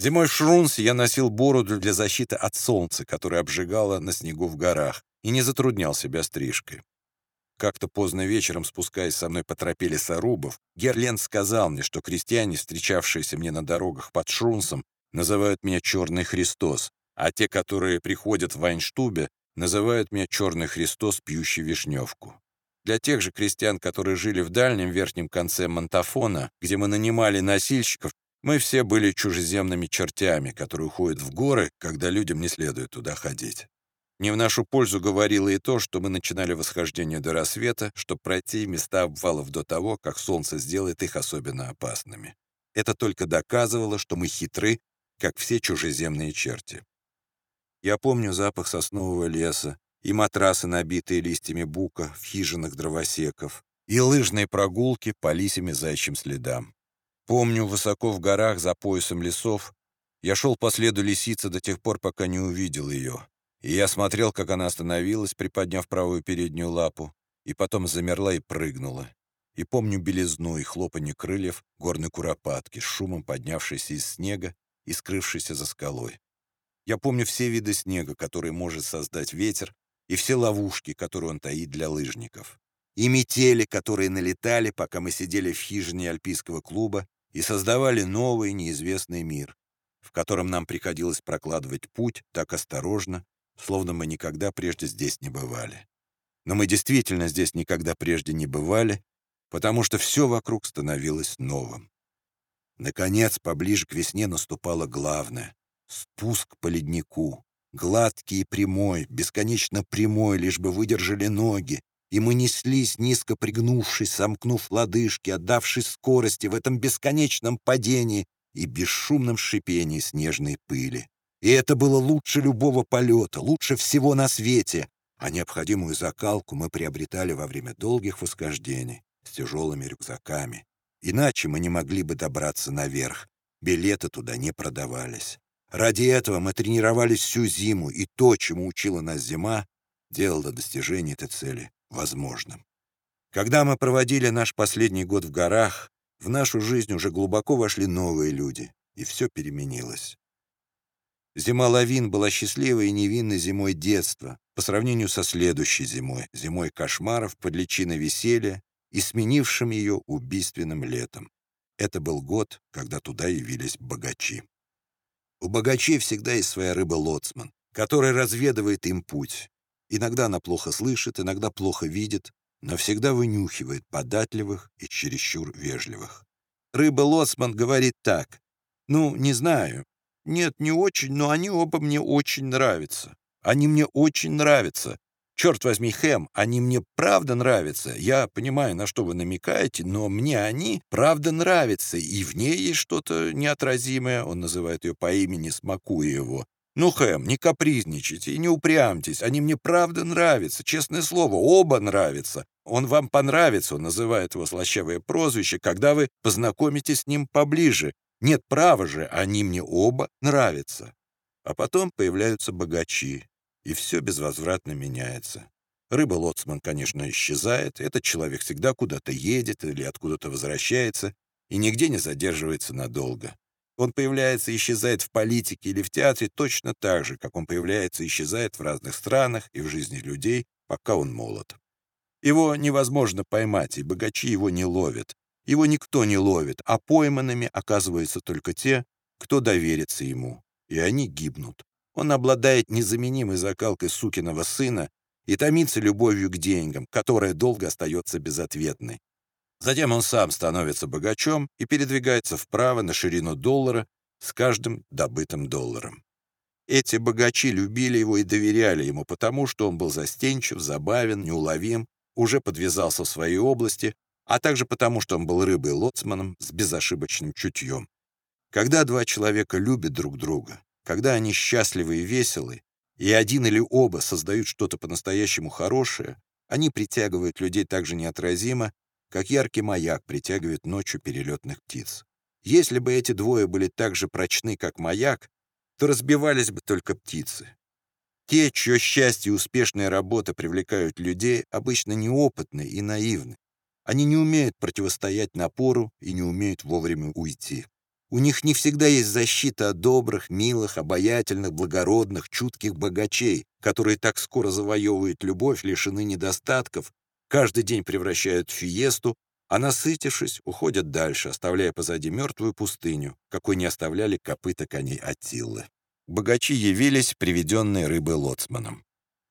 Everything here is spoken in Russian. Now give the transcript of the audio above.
Зимой в Шрунсе я носил бороду для защиты от солнца, которое обжигало на снегу в горах, и не затруднял себя стрижкой. Как-то поздно вечером, спускаясь со мной по тропе лесорубов, Герлен сказал мне, что крестьяне, встречавшиеся мне на дорогах под Шрунсом, называют меня «Черный Христос», а те, которые приходят в Вайнштубе, называют меня «Черный Христос, пьющий вишневку». Для тех же крестьян, которые жили в дальнем верхнем конце Монтафона, где мы нанимали носильщиков, мы все были чужеземными чертями, которые уходят в горы, когда людям не следует туда ходить. Не в нашу пользу говорило и то, что мы начинали восхождение до рассвета, чтобы пройти места обвалов до того, как солнце сделает их особенно опасными. Это только доказывало, что мы хитры, как все чужеземные черти. Я помню запах соснового леса и матрасы, набитые листьями бука в хижинах дровосеков, и лыжные прогулки по лисим и зайчьим следам. Помню, высоко в горах, за поясом лесов, я шел по следу лисицы до тех пор, пока не увидел ее. И я смотрел, как она остановилась, приподняв правую переднюю лапу, и потом замерла и прыгнула. И помню белизну и хлопанье крыльев горной куропатки, с шумом поднявшейся из снега и скрывшейся за скалой. Я помню все виды снега, которые может создать ветер, и все ловушки, которые он таит для лыжников. И метели, которые налетали, пока мы сидели в хижине альпийского клуба и создавали новый неизвестный мир, в котором нам приходилось прокладывать путь так осторожно, словно мы никогда прежде здесь не бывали. Но мы действительно здесь никогда прежде не бывали, потому что все вокруг становилось новым. Наконец, поближе к весне наступало главное — спуск по леднику. Гладкий и прямой, бесконечно прямой, лишь бы выдержали ноги, и мы неслись, низко пригнувшись, сомкнув лодыжки, отдавшись скорости в этом бесконечном падении и бесшумном шипении снежной пыли. И это было лучше любого полета, лучше всего на свете, а необходимую закалку мы приобретали во время долгих восхождений с тяжелыми рюкзаками. Иначе мы не могли бы добраться наверх, билеты туда не продавались. Ради этого мы тренировались всю зиму, и то, чему учила нас зима, делало достижение этой цели возможным. Когда мы проводили наш последний год в горах, в нашу жизнь уже глубоко вошли новые люди, и все переменилось. Зима лавин была счастливой и невинной зимой детства по сравнению со следующей зимой, зимой кошмаров под личиной веселья и сменившим ее убийственным летом. Это был год, когда туда явились богачи. У богачей всегда есть своя рыба-лоцман, который разведывает им путь, Иногда она плохо слышит, иногда плохо видит, но всегда вынюхивает податливых и чересчур вежливых. Рыба-лоцман говорит так. «Ну, не знаю. Нет, не очень, но они оба мне очень нравятся. Они мне очень нравятся. Черт возьми, Хэм, они мне правда нравятся. Я понимаю, на что вы намекаете, но мне они правда нравятся, и в ней есть что-то неотразимое». Он называет ее по имени, смакуя его. «Ну, Хэм, не капризничайте и не упрямьтесь. Они мне правда нравятся, честное слово, оба нравятся. Он вам понравится, он называет его слащавое прозвище, когда вы познакомитесь с ним поближе. Нет, право же, они мне оба нравятся». А потом появляются богачи, и все безвозвратно меняется. Рыба-лоцман, конечно, исчезает, этот человек всегда куда-то едет или откуда-то возвращается и нигде не задерживается надолго. Он появляется и исчезает в политике или в театре точно так же, как он появляется и исчезает в разных странах и в жизни людей, пока он молод. Его невозможно поймать, и богачи его не ловят. Его никто не ловит, а пойманными оказываются только те, кто доверится ему, и они гибнут. Он обладает незаменимой закалкой сукиного сына и томится любовью к деньгам, которая долго остается безответной. Затем он сам становится богачом и передвигается вправо на ширину доллара с каждым добытым долларом. Эти богачи любили его и доверяли ему, потому что он был застенчив, забавен, неуловим, уже подвязался в своей области, а также потому, что он был рыбой-лоцманом с безошибочным чутьем. Когда два человека любят друг друга, когда они счастливы и веселы, и один или оба создают что-то по-настоящему хорошее, они притягивают людей так же неотразимо, как яркий маяк притягивает ночью перелетных птиц. Если бы эти двое были так же прочны, как маяк, то разбивались бы только птицы. Те, чье счастье и успешная работа привлекают людей, обычно неопытны и наивны. Они не умеют противостоять напору и не умеют вовремя уйти. У них не всегда есть защита от добрых, милых, обаятельных, благородных, чутких богачей, которые так скоро завоевывают любовь, лишены недостатков, каждый день превращают в фиесту, а насытившись, уходят дальше, оставляя позади мертвую пустыню, какой не оставляли копыта коней Атиллы. Богачи явились, приведенные рыбой лоцманом.